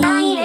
Bye.